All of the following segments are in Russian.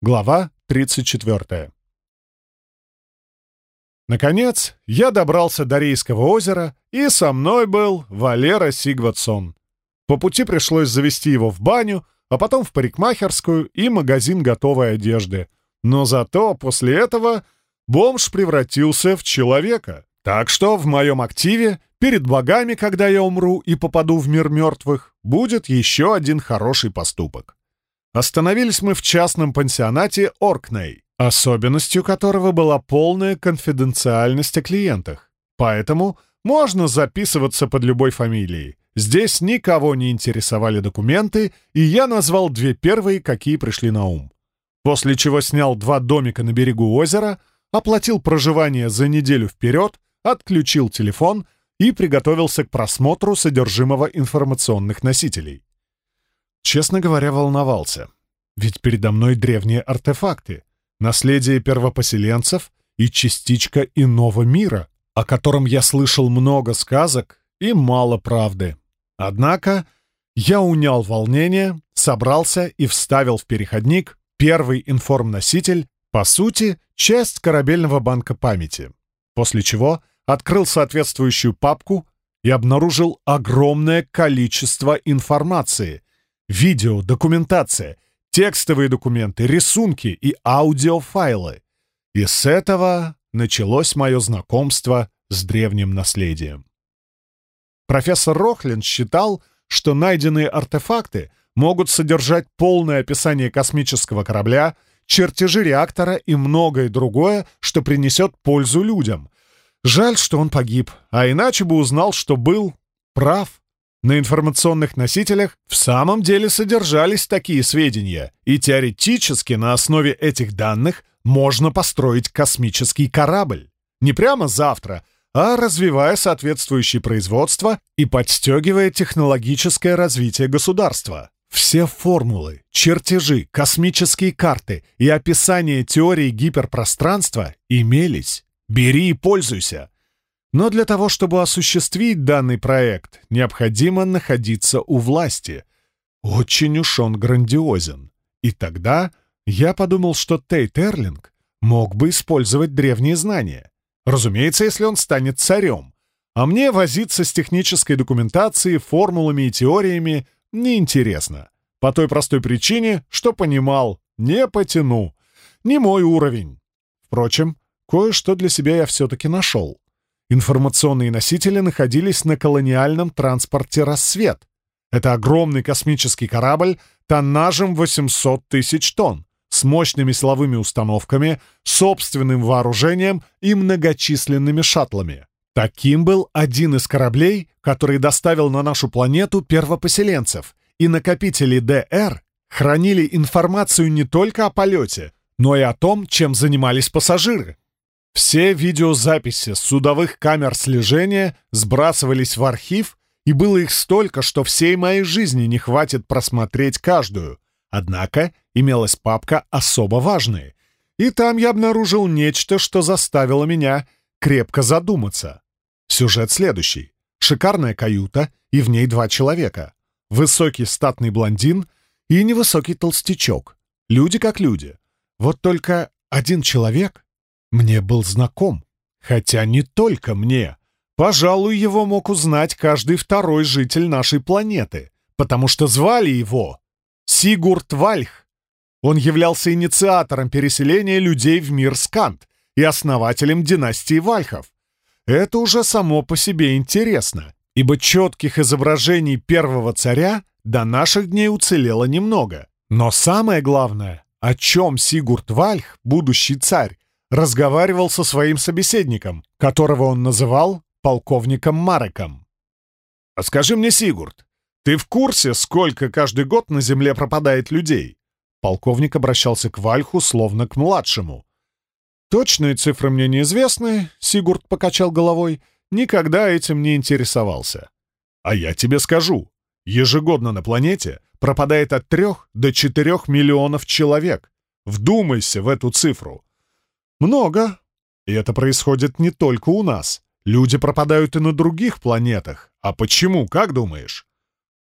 Глава 34. Наконец, я добрался до Рейского озера, и со мной был Валера Сигватсон. По пути пришлось завести его в баню, а потом в парикмахерскую и магазин готовой одежды. Но зато после этого бомж превратился в человека. Так что в моем активе, перед богами, когда я умру и попаду в мир мертвых, будет еще один хороший поступок. Остановились мы в частном пансионате Оркней, особенностью которого была полная конфиденциальность о клиентах. Поэтому можно записываться под любой фамилией. Здесь никого не интересовали документы, и я назвал две первые, какие пришли на ум. После чего снял два домика на берегу озера, оплатил проживание за неделю вперед, отключил телефон и приготовился к просмотру содержимого информационных носителей. Честно говоря, волновался. Ведь передо мной древние артефакты, наследие первопоселенцев и частичка иного мира, о котором я слышал много сказок и мало правды. Однако я унял волнение, собрался и вставил в переходник первый информноситель, по сути, часть корабельного банка памяти, после чего открыл соответствующую папку и обнаружил огромное количество информации, видео, документация, текстовые документы, рисунки и аудиофайлы. И с этого началось мое знакомство с древним наследием. Профессор Рохлин считал, что найденные артефакты могут содержать полное описание космического корабля, чертежи реактора и многое другое, что принесет пользу людям. Жаль, что он погиб, а иначе бы узнал, что был прав. На информационных носителях в самом деле содержались такие сведения, и теоретически на основе этих данных можно построить космический корабль. Не прямо завтра, а развивая соответствующее производство и подстегивая технологическое развитие государства. Все формулы, чертежи, космические карты и описание теории гиперпространства имелись. Бери и пользуйся. Но для того, чтобы осуществить данный проект, необходимо находиться у власти. Очень уж он грандиозен. И тогда я подумал, что Тейт Эрлинг мог бы использовать древние знания. Разумеется, если он станет царем. А мне возиться с технической документацией, формулами и теориями неинтересно. По той простой причине, что понимал, не потяну. Не мой уровень. Впрочем, кое-что для себя я все-таки нашел. Информационные носители находились на колониальном транспорте «Рассвет». Это огромный космический корабль тоннажем 800 тысяч тонн, с мощными силовыми установками, собственным вооружением и многочисленными шаттлами. Таким был один из кораблей, который доставил на нашу планету первопоселенцев, и накопители ДР хранили информацию не только о полете, но и о том, чем занимались пассажиры. Все видеозаписи судовых камер слежения сбрасывались в архив, и было их столько, что всей моей жизни не хватит просмотреть каждую. Однако имелась папка «Особо важные», и там я обнаружил нечто, что заставило меня крепко задуматься. Сюжет следующий. Шикарная каюта, и в ней два человека. Высокий статный блондин и невысокий толстячок. Люди как люди. Вот только один человек мне был знаком. Хотя не только мне. Пожалуй, его мог узнать каждый второй житель нашей планеты, потому что звали его Сигурд Вальх. Он являлся инициатором переселения людей в мир Скант и основателем династии Вальхов. Это уже само по себе интересно, ибо четких изображений первого царя до наших дней уцелело немного. Но самое главное, о чем Сигурд Вальх, будущий царь, разговаривал со своим собеседником, которого он называл полковником Мареком. «А скажи мне, Сигурд, ты в курсе, сколько каждый год на Земле пропадает людей?» Полковник обращался к Вальху словно к младшему. «Точные цифры мне неизвестны», — Сигурд покачал головой, «никогда этим не интересовался». «А я тебе скажу, ежегодно на планете пропадает от трех до четырех миллионов человек. Вдумайся в эту цифру. Много. И это происходит не только у нас. Люди пропадают и на других планетах. А почему, как думаешь?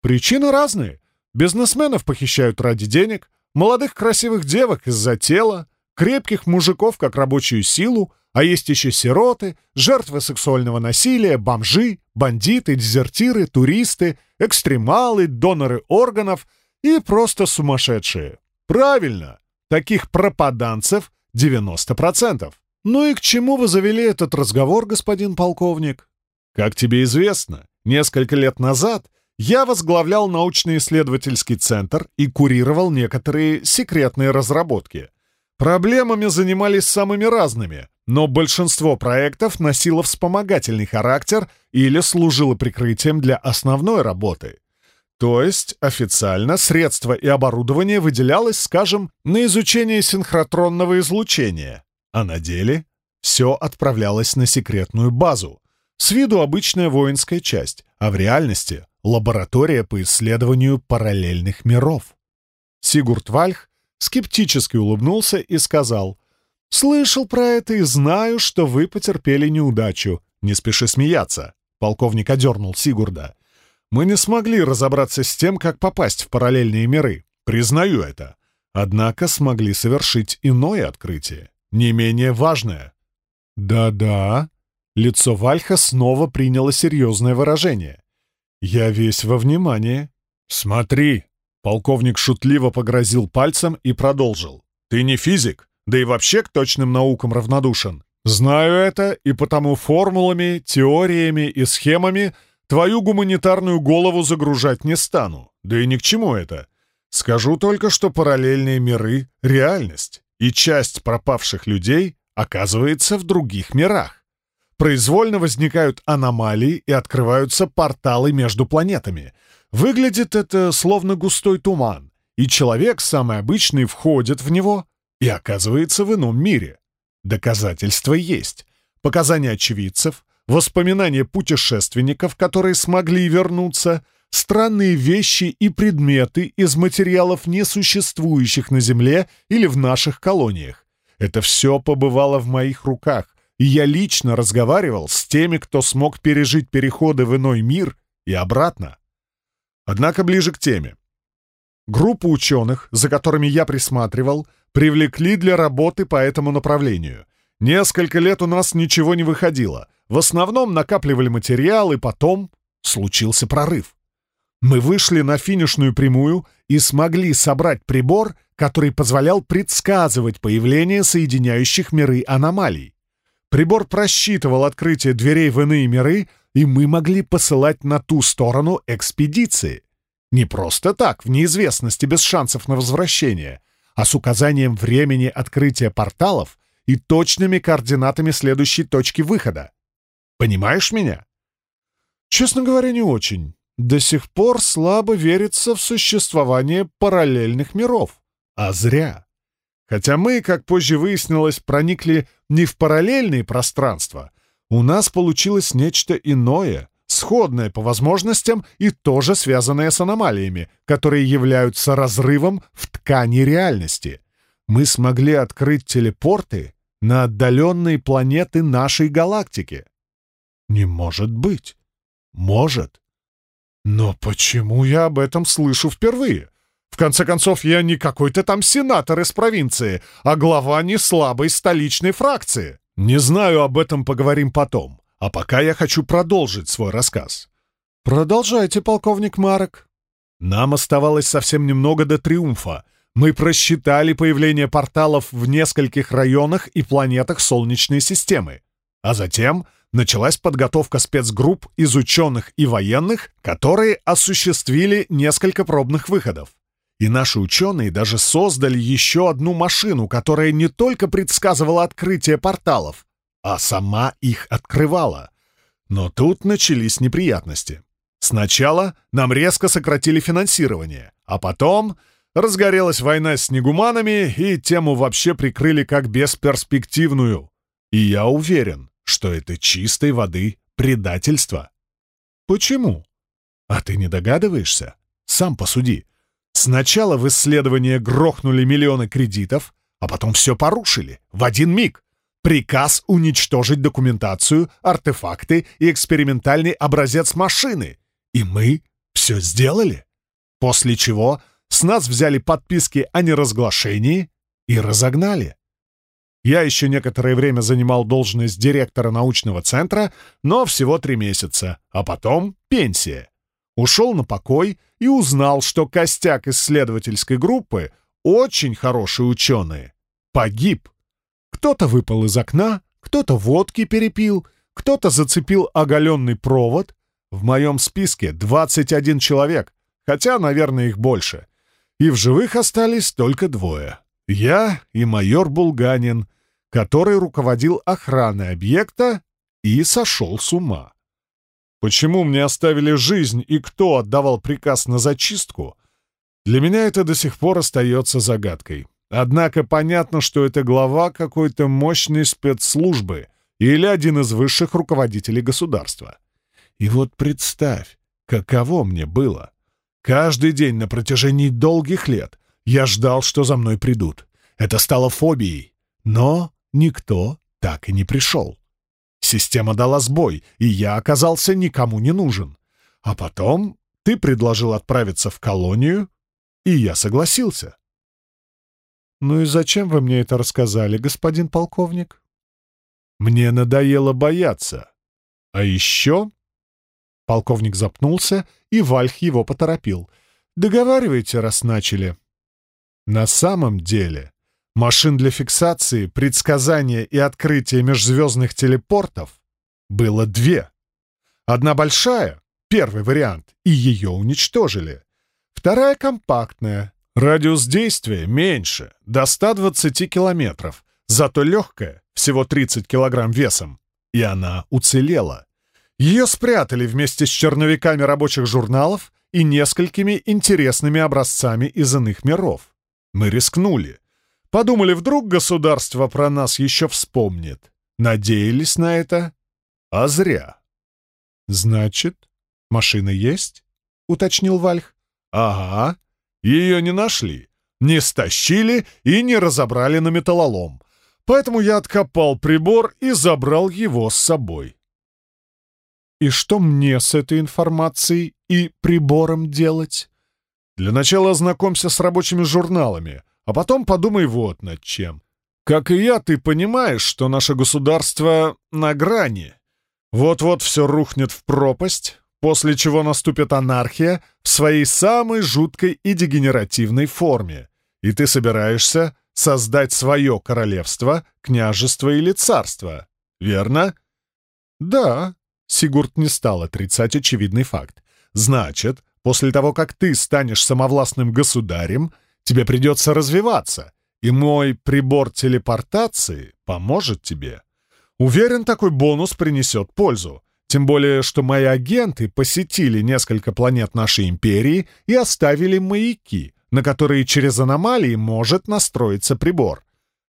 Причины разные. Бизнесменов похищают ради денег, молодых красивых девок из-за тела, крепких мужиков как рабочую силу, а есть еще сироты, жертвы сексуального насилия, бомжи, бандиты, дезертиры, туристы, экстремалы, доноры органов и просто сумасшедшие. Правильно, таких пропаданцев 90%. Ну и к чему вы завели этот разговор, господин полковник? Как тебе известно, несколько лет назад я возглавлял научно-исследовательский центр и курировал некоторые секретные разработки. Проблемами занимались самыми разными, но большинство проектов носило вспомогательный характер или служило прикрытием для основной работы. То есть официально средства и оборудование выделялось, скажем, на изучение синхротронного излучения, а на деле все отправлялось на секретную базу. С виду обычная воинская часть, а в реальности — лаборатория по исследованию параллельных миров. Сигурд Вальх скептически улыбнулся и сказал, «Слышал про это и знаю, что вы потерпели неудачу. Не спеши смеяться», — полковник одернул Сигурда. «Мы не смогли разобраться с тем, как попасть в параллельные миры. Признаю это. Однако смогли совершить иное открытие, не менее важное». «Да-да», — лицо Вальха снова приняло серьезное выражение. «Я весь во внимании». «Смотри», Полковник шутливо погрозил пальцем и продолжил. «Ты не физик, да и вообще к точным наукам равнодушен. Знаю это, и потому формулами, теориями и схемами твою гуманитарную голову загружать не стану. Да и ни к чему это. Скажу только, что параллельные миры — реальность, и часть пропавших людей оказывается в других мирах. Произвольно возникают аномалии и открываются порталы между планетами — Выглядит это словно густой туман, и человек, самый обычный, входит в него и оказывается в ином мире. Доказательства есть. Показания очевидцев, воспоминания путешественников, которые смогли вернуться, странные вещи и предметы из материалов, несуществующих на Земле или в наших колониях. Это все побывало в моих руках, и я лично разговаривал с теми, кто смог пережить переходы в иной мир и обратно. Однако ближе к теме. Группу ученых, за которыми я присматривал, привлекли для работы по этому направлению. Несколько лет у нас ничего не выходило. В основном накапливали материал, и потом случился прорыв. Мы вышли на финишную прямую и смогли собрать прибор, который позволял предсказывать появление соединяющих миры аномалий. Прибор просчитывал открытие дверей в иные миры — и мы могли посылать на ту сторону экспедиции. Не просто так, в неизвестности без шансов на возвращение, а с указанием времени открытия порталов и точными координатами следующей точки выхода. Понимаешь меня? Честно говоря, не очень. До сих пор слабо верится в существование параллельных миров. А зря. Хотя мы, как позже выяснилось, проникли не в параллельные пространства, у нас получилось нечто иное, сходное по возможностям и тоже связанное с аномалиями, которые являются разрывом в ткани реальности. Мы смогли открыть телепорты на отдаленные планеты нашей галактики. Не может быть. Может. Но почему я об этом слышу впервые? В конце концов, я не какой-то там сенатор из провинции, а глава не слабой столичной фракции. Не знаю, об этом поговорим потом. А пока я хочу продолжить свой рассказ. Продолжайте, полковник Марок. Нам оставалось совсем немного до триумфа. Мы просчитали появление порталов в нескольких районах и планетах Солнечной системы. А затем началась подготовка спецгрупп из ученых и военных, которые осуществили несколько пробных выходов. И наши ученые даже создали еще одну машину, которая не только предсказывала открытие порталов, а сама их открывала. Но тут начались неприятности. Сначала нам резко сократили финансирование, а потом разгорелась война с снегуманами, и тему вообще прикрыли как бесперспективную. И я уверен, что это чистой воды предательство. Почему? А ты не догадываешься? Сам посуди. Сначала в исследование грохнули миллионы кредитов, а потом все порушили в один миг. Приказ уничтожить документацию, артефакты и экспериментальный образец машины. И мы все сделали. После чего с нас взяли подписки о неразглашении и разогнали. Я еще некоторое время занимал должность директора научного центра, но всего три месяца, а потом пенсия. Ушел на покой и узнал, что костяк исследовательской группы, очень хорошие ученые, погиб. Кто-то выпал из окна, кто-то водки перепил, кто-то зацепил оголенный провод. В моем списке 21 человек, хотя, наверное, их больше. И в живых остались только двое. Я и майор Булганин, который руководил охраной объекта и сошел с ума. Почему мне оставили жизнь и кто отдавал приказ на зачистку, для меня это до сих пор остается загадкой. Однако понятно, что это глава какой-то мощной спецслужбы или один из высших руководителей государства. И вот представь, каково мне было. Каждый день на протяжении долгих лет я ждал, что за мной придут. Это стало фобией. Но никто так и не пришел. Система дала сбой, и я оказался никому не нужен. А потом ты предложил отправиться в колонию, и я согласился. «Ну и зачем вы мне это рассказали, господин полковник?» «Мне надоело бояться. А еще...» Полковник запнулся, и Вальх его поторопил. «Договаривайте, раз начали». «На самом деле, машин для фиксации, предсказания и открытия межзвездных телепортов было две. Одна большая, первый вариант, и ее уничтожили. Вторая компактная, Радиус действия меньше, до 120 километров, зато легкая, всего 30 килограмм весом. И она уцелела. Ее спрятали вместе с черновиками рабочих журналов и несколькими интересными образцами из иных миров. Мы рискнули. Подумали, вдруг государство про нас еще вспомнит. Надеялись на это, а зря. «Значит, машина есть?» — уточнил Вальх. «Ага», ее не нашли, не стащили и не разобрали на металлолом. Поэтому я откопал прибор и забрал его с собой. И что мне с этой информацией и прибором делать? Для начала ознакомься с рабочими журналами, а потом подумай вот над чем. Как и я, ты понимаешь, что наше государство на грани. Вот-вот все рухнет в пропасть, после чего наступит анархия в своей самой жуткой и дегенеративной форме, и ты собираешься создать свое королевство, княжество или царство, верно? Да, Сигурд не стал отрицать очевидный факт. Значит, после того, как ты станешь самовластным государем, тебе придется развиваться, и мой прибор телепортации поможет тебе. Уверен, такой бонус принесет пользу. Тем более, что мои агенты посетили несколько планет нашей империи и оставили маяки, на которые через аномалии может настроиться прибор.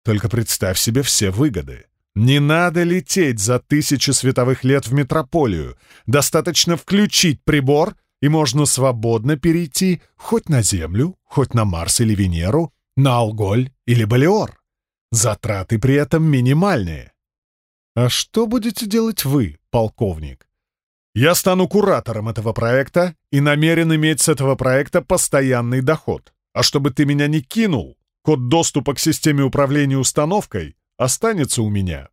Только представь себе все выгоды. Не надо лететь за тысячи световых лет в метрополию. Достаточно включить прибор, и можно свободно перейти хоть на Землю, хоть на Марс или Венеру, на Алголь или Балиор. Затраты при этом минимальные. А что будете делать вы, полковник? Я стану куратором этого проекта и намерен иметь с этого проекта постоянный доход. А чтобы ты меня не кинул, код доступа к системе управления установкой останется у меня.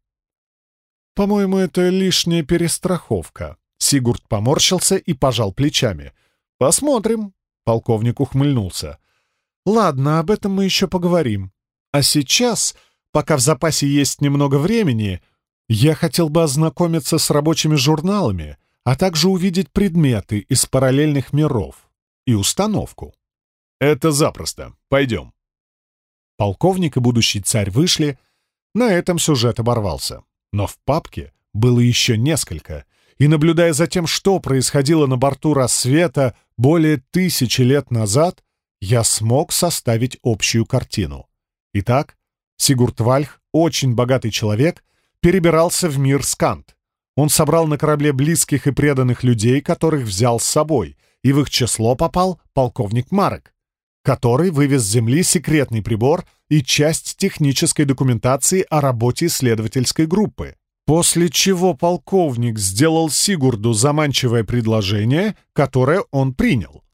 По-моему, это лишняя перестраховка. Сигурд поморщился и пожал плечами. Посмотрим. Полковник ухмыльнулся. Ладно, об этом мы еще поговорим. А сейчас, пока в запасе есть немного времени, я хотел бы ознакомиться с рабочими журналами, а также увидеть предметы из параллельных миров и установку. Это запросто. Пойдем. Полковник и будущий царь вышли. На этом сюжет оборвался. Но в папке было еще несколько, и, наблюдая за тем, что происходило на борту рассвета более тысячи лет назад, я смог составить общую картину. Итак, Сигурд Вальх, очень богатый человек — перебирался в мир Скант. Он собрал на корабле близких и преданных людей, которых взял с собой, и в их число попал полковник Марек, который вывез с Земли секретный прибор и часть технической документации о работе исследовательской группы. После чего полковник сделал Сигурду заманчивое предложение, которое он принял.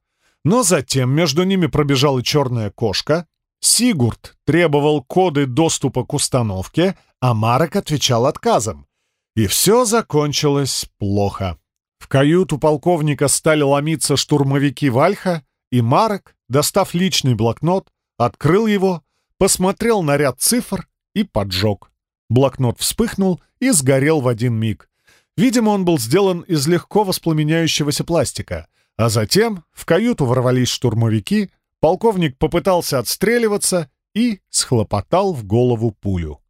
Но затем между ними пробежала черная кошка, Сигурд требовал коды доступа к установке, а Марек отвечал отказом. И все закончилось плохо. В каюту полковника стали ломиться штурмовики Вальха, и Марек, достав личный блокнот, открыл его, посмотрел на ряд цифр и поджег. Блокнот вспыхнул и сгорел в один миг. Видимо, он был сделан из легко воспламеняющегося пластика. А затем в каюту ворвались штурмовики, полковник попытался отстреливаться и схлопотал в голову пулю.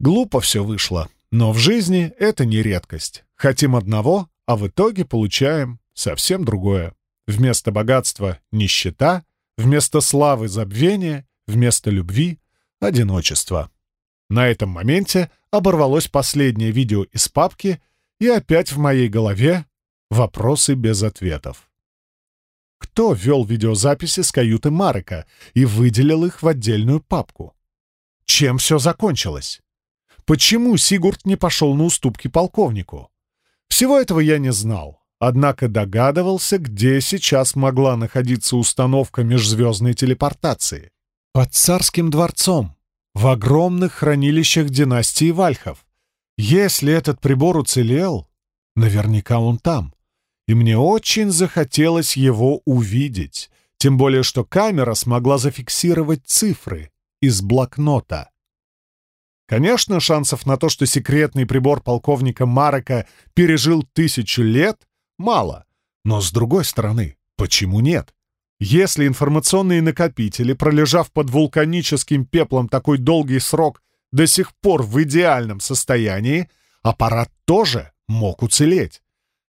Глупо все вышло, но в жизни это не редкость. Хотим одного, а в итоге получаем совсем другое. Вместо богатства — нищета, вместо славы — забвение, вместо любви — одиночество. На этом моменте оборвалось последнее видео из папки, и опять в моей голове вопросы без ответов. Кто вел видеозаписи с каюты Марека и выделил их в отдельную папку? Чем все закончилось? Почему Сигурд не пошел на уступки полковнику? Всего этого я не знал, однако догадывался, где сейчас могла находиться установка межзвездной телепортации. Под царским дворцом, в огромных хранилищах династии Вальхов. Если этот прибор уцелел, наверняка он там. И мне очень захотелось его увидеть, тем более что камера смогла зафиксировать цифры из блокнота. Конечно, шансов на то, что секретный прибор полковника Марека пережил тысячу лет, мало. Но с другой стороны, почему нет? Если информационные накопители, пролежав под вулканическим пеплом такой долгий срок, до сих пор в идеальном состоянии, аппарат тоже мог уцелеть.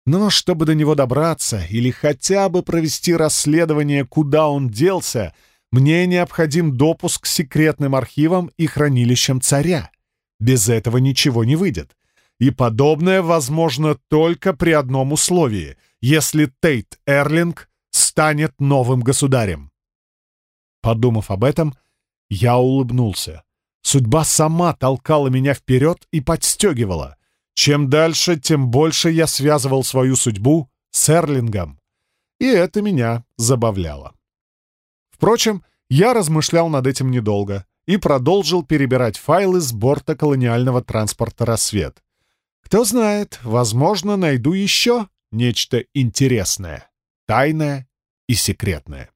Но чтобы до него добраться или хотя бы провести расследование, куда он делся — мне необходим допуск к секретным архивам и хранилищам царя. Без этого ничего не выйдет. И подобное возможно только при одном условии, если Тейт Эрлинг станет новым государем. Подумав об этом, я улыбнулся. Судьба сама толкала меня вперед и подстегивала. Чем дальше, тем больше я связывал свою судьбу с Эрлингом. И это меня забавляло. Впрочем, я размышлял над этим недолго и продолжил перебирать файлы с борта колониального транспорта «Рассвет». Кто знает, возможно, найду еще нечто интересное, тайное и секретное.